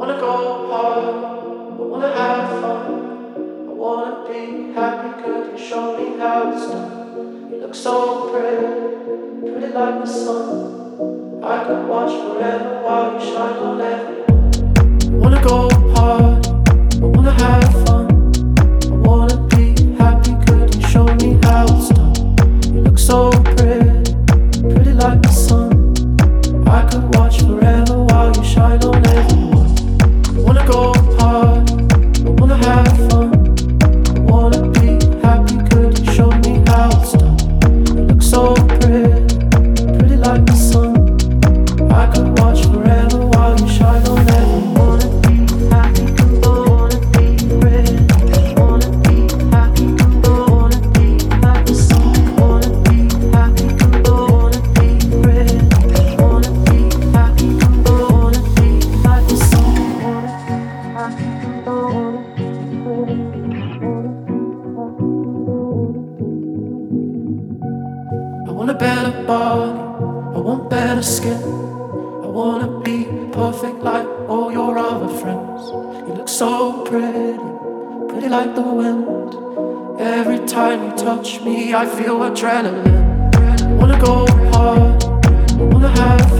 wanna go home, I wanna have fun. I wanna be happy, could you show me how it's done? You look so pretty, pretty like the sun. I could watch forever while you shine on everyone. I wanna go hard, I wanna have fun. I wanna be happy, could you show me how it's done? You look so pretty, pretty like the sun. I could watch forever while you shine on want a better body, I want better skin. I wanna be perfect like all your other friends. You look so pretty, pretty like the wind. Every time you touch me, I feel adrenaline. I wanna go hard, I wanna have